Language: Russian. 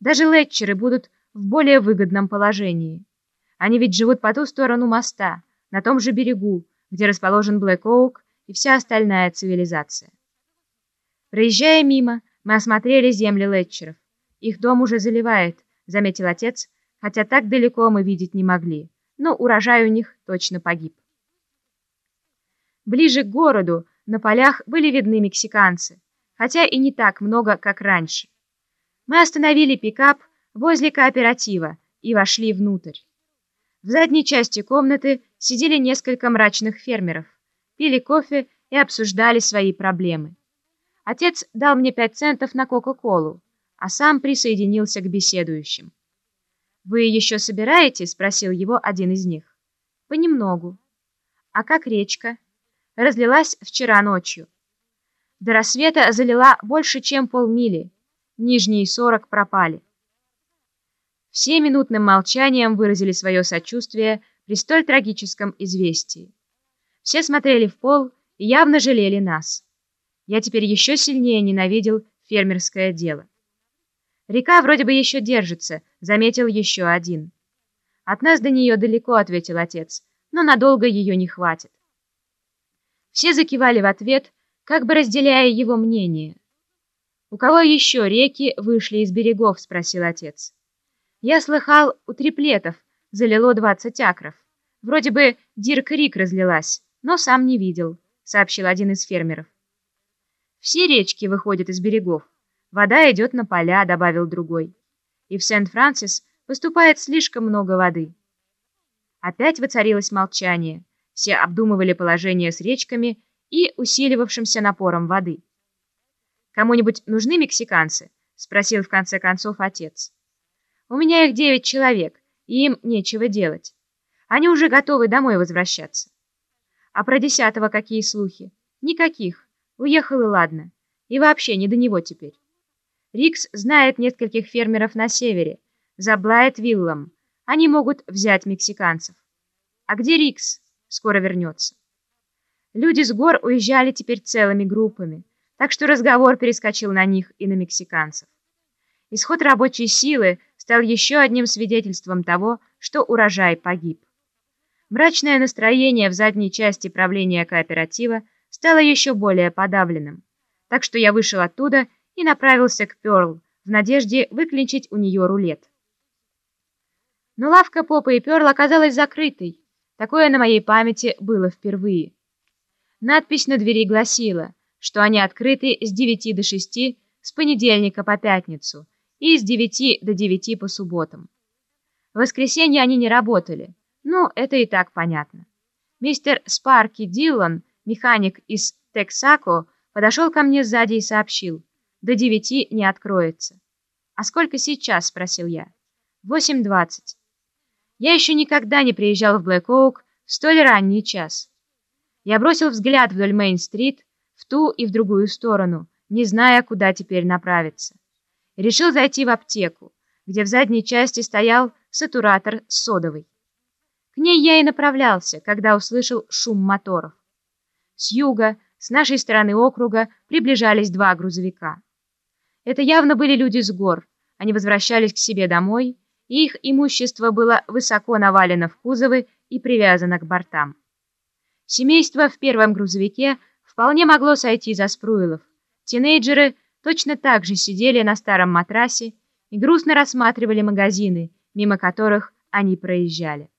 Даже летчеры будут в более выгодном положении. Они ведь живут по ту сторону моста, на том же берегу, где расположен Блэк-Оук и вся остальная цивилизация. Проезжая мимо, мы осмотрели земли летчеров. Их дом уже заливает, заметил отец, хотя так далеко мы видеть не могли, но урожай у них точно погиб. Ближе к городу на полях были видны мексиканцы, хотя и не так много, как раньше. Мы остановили пикап возле кооператива и вошли внутрь. В задней части комнаты сидели несколько мрачных фермеров, пили кофе и обсуждали свои проблемы. Отец дал мне пять центов на Кока-Колу, а сам присоединился к беседующим. «Вы еще собираетесь?» — спросил его один из них. «Понемногу». «А как речка?» «Разлилась вчера ночью». До рассвета залила больше, чем полмили. Нижние сорок пропали. Все минутным молчанием выразили свое сочувствие при столь трагическом известии. Все смотрели в пол и явно жалели нас я теперь еще сильнее ненавидел фермерское дело. «Река вроде бы еще держится», — заметил еще один. «От нас до нее далеко», — ответил отец, — «но надолго ее не хватит». Все закивали в ответ, как бы разделяя его мнение. «У кого еще реки вышли из берегов?» — спросил отец. «Я слыхал, у триплетов залило двадцать акров. Вроде бы Дирк Рик разлилась, но сам не видел», — сообщил один из фермеров. Все речки выходят из берегов. Вода идет на поля, добавил другой. И в Сент-Франсис поступает слишком много воды. Опять воцарилось молчание. Все обдумывали положение с речками и усиливавшимся напором воды. «Кому-нибудь нужны мексиканцы?» — спросил в конце концов отец. «У меня их девять человек, и им нечего делать. Они уже готовы домой возвращаться». «А про десятого какие слухи?» «Никаких. Уехал и ладно. И вообще не до него теперь. Рикс знает нескольких фермеров на севере, за Блайт-Виллом. Они могут взять мексиканцев. А где Рикс? Скоро вернется. Люди с гор уезжали теперь целыми группами, так что разговор перескочил на них и на мексиканцев. Исход рабочей силы стал еще одним свидетельством того, что урожай погиб. Мрачное настроение в задней части правления кооператива стало еще более подавленным. Так что я вышел оттуда и направился к Перл в надежде выключить у нее рулет. Но лавка Попа и Перл оказалась закрытой. Такое на моей памяти было впервые. Надпись на двери гласила, что они открыты с 9 до 6 с понедельника по пятницу и с 9 до 9 по субботам. В воскресенье они не работали, но это и так понятно. Мистер Спарки Диллан Механик из Тексако подошел ко мне сзади и сообщил, до девяти не откроется. «А сколько сейчас?» — спросил я. «Восемь двадцать». Я еще никогда не приезжал в Блэк-Оук в столь ранний час. Я бросил взгляд вдоль Мейн-стрит, ту и в другую сторону, не зная, куда теперь направиться. Решил зайти в аптеку, где в задней части стоял сатуратор содовый. К ней я и направлялся, когда услышал шум моторов. С юга, с нашей стороны округа, приближались два грузовика. Это явно были люди с гор. Они возвращались к себе домой, и их имущество было высоко навалено в кузовы и привязано к бортам. Семейство в первом грузовике вполне могло сойти за спруилов. Тинейджеры точно так же сидели на старом матрасе и грустно рассматривали магазины, мимо которых они проезжали.